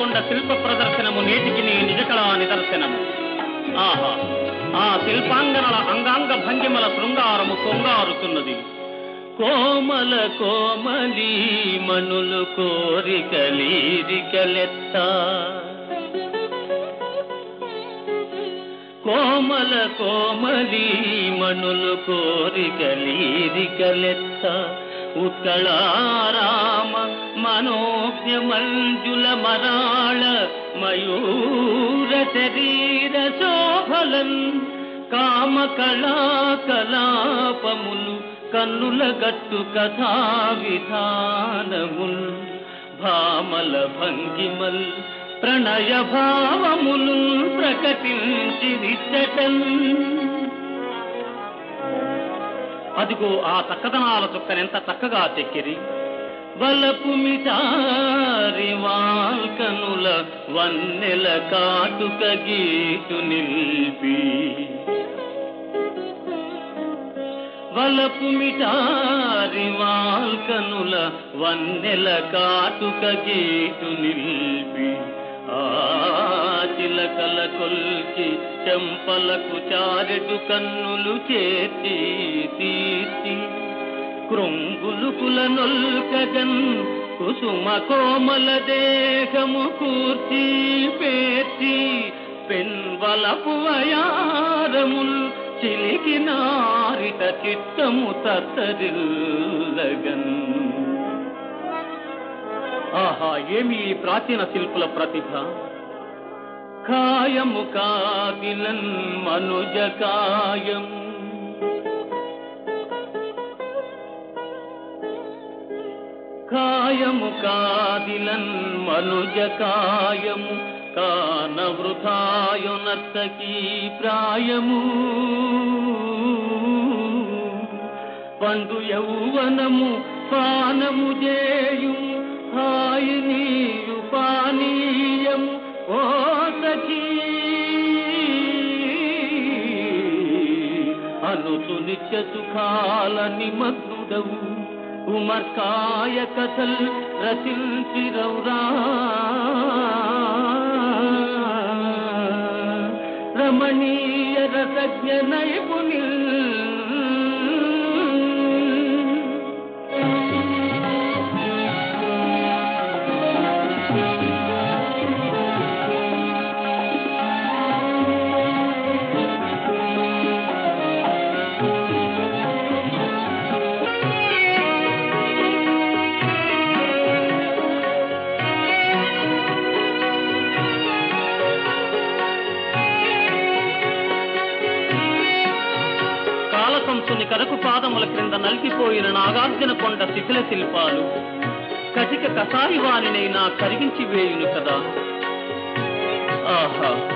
నాగార్జునకొండ శిల్ప ప్రదర్శనము నేటికి నీ నిజకళా నిదర్శనము. ఆహా ఆ శిల్పాంగనల అంగాంగ భంగిమల శృంగారము కొంగారుతున్నది. కోమల కోమలి మనులు కోరికలీరికలెత్త కోమల కోమలి మనులు కోరికలీరికలెత్త ఉత్కళారామ మనో మంజుల మరాళ మయూర శరీర శోభలన్ కామ కళా కలాపములు కన్నుల గట్టు కథా విధానముల్ భామల భంగిమల్ ప్రణయ భావములు ప్రకటించి విచ్చటన్. అదిగో ఆ చక్కదనాల చుక్కనెంత చక్కగా చెక్కిరి. వలపు మిటారి వాల్కనుల వన్నెల కాటుక గీటు నిల్పి. వలపు మిటారి వాల్కనుల వన్నెల కాటుక గీటు నిల్పి. ఆ చిలకల కొల్కి చెంపలకు చారెటు కన్నులు చేతి తీర్చి. కృంగులుకుల నొల్కగన్ కుసుమ కోమల దేహము కూర్చి పేర్చి పెన్వలపు వయారముల్ చిలికి నారిట చిత్తము తత్తరిల్లగన్ ఆహా ఏమి ఈ ప్రాచీన శిల్పుల ప్రతిభ? కాయము కాగిలన్ మనుజ కాయము కాయము కాదిలన్ మనుజ కాయము కాన వృథాయునర్తకీ ప్రాయము. పండు యౌవనము పానము చేయు హాయి నీయు పానీయము ఓ సఖీ. అనుచు నిత్య సుఖాల నిమగ్నుడవు. ఉమర్కాయ కథల్ రచించిరౌరా రమణీయ రసజ్ఞ నైపుణిల్ కాలకంసుని కరకు పాదముల క్రింద నలిగిపోయిన నాగార్జున కొండ శిథిల శిల్పాలు. కటిక కసాయివాణినైనా కరిగించి వేయును కదా. ఆహా.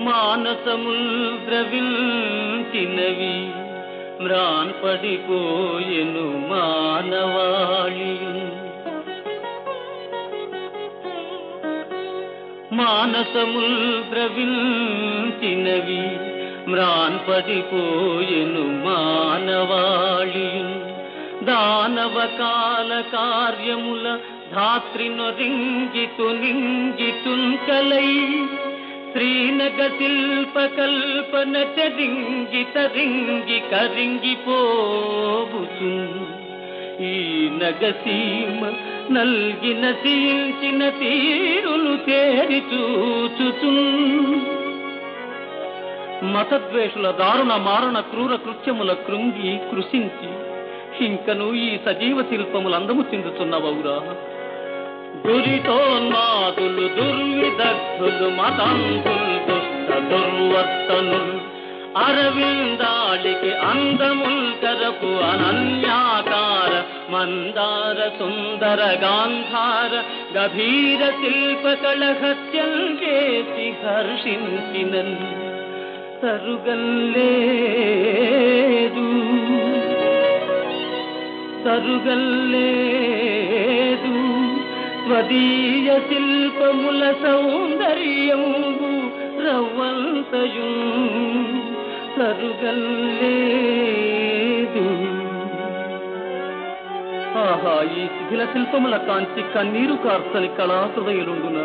మానసముల్ ద్రవించినవి మ్రాన్ పడిపోయెను మానవాళి. మానసముల్ ద్రవించినవి మ్రాన్ పడిపోయెను మానవాళియు దానవ కాల కార్యముల ధాత్రి నొరింగితు నింగితుంకలై శ్రీనగ శిల్ప కల్పన చరింగి తరింగి కరింగిపోబుతు ఈ నగసీమ నల్గిన సీల్చిన తీరును తేరి చూచుచు. మతద్వేషుల దారుణ మారణ క్రూర కృత్యముల కృంగి కృషించి ఇంకను ఈ సజీవ శిల్పములు అందము చెందుతున్నవవురా దురితోన్మాదులు దుర్విదగ్ధులు మతంతులు దుష్ట దుర్వర్తనులు అరవిందాళికి అందముల్ కరపు అనన్యాకార మందార సుందర గాంధార గభీర శిల్ప కళహత్యం చేసి హర్షించినన్. తరుగల్లేదు తరుగల్లేదు స్వదీయ శిల్పముల సౌందర్యము రవ్వంతయు. తరుగల్లేదు ఆహా ఈ శిథిల శిల్పముల కాంచి కన్నీరు కార్చని కళాహృదయులుండునా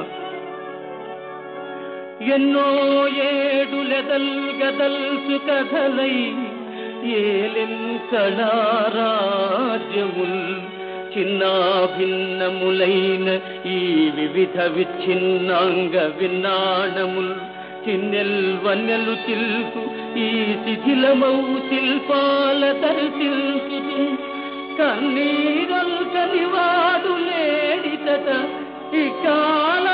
ఎన్నో ఏడు గదల్సు కథలై ఏలెన్ కళారాజ్యముల్ భిన్నములైన ఈ వివిధ విచ్ఛిన్నాంగ విన్నాణముల్ చిన్నెల్ వన్నెలు తిల్పు ఈ శిథిలమౌ శిల్పాల దర్శిల్చుతు కన్నీరల్ కనివాడు లేడితట కాల